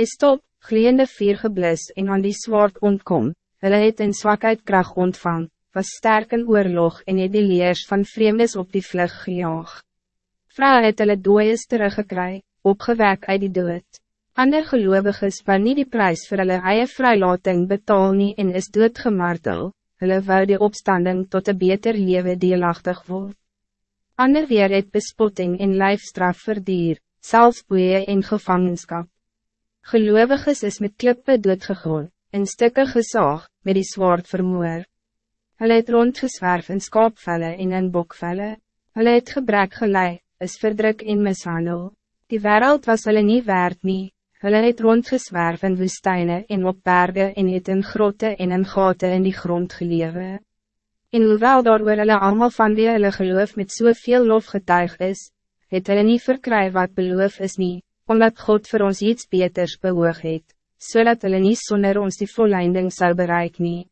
is top, gloeiende vier geblus en aan die zwaard ontkom, hulle het in zwakheid kracht ontvang, was sterk in oorlog en het die leers van vreemdes op die vlug gejaag. Vrouw het hulle dooies teruggekry, opgewek uit die dood. Ander geloviges waar nie die prijs vir hulle eie vrylating betaal nie en is doodgemartel, hulle wou die opstanding tot een beter leven deelachtig word. Ander weer het bespotting en lijfstraf verdier, selfs boeie en gevangenskap. Geloviges is met klippe doodgegooi, in stukken gezaag, met die zwaard vermoor. Hulle het rondgeswerf in skaapvelle en in bokvelle. Hulle het gebrek gelei, is verdruk en mishandel. Die wereld was hulle nie waard nie. Hulle het rondgeswerf in woestijnen en op bergen en het in grotte en in gaten in die grond gelewe. En hoewel daar oor hulle allemaal van wie hulle geloof met soveel lof getuig is, het hulle nie verkry wat beloof is nie, omdat God voor ons iets beters behoog het, so hulle nie sonder ons die volleinding zou bereik nie.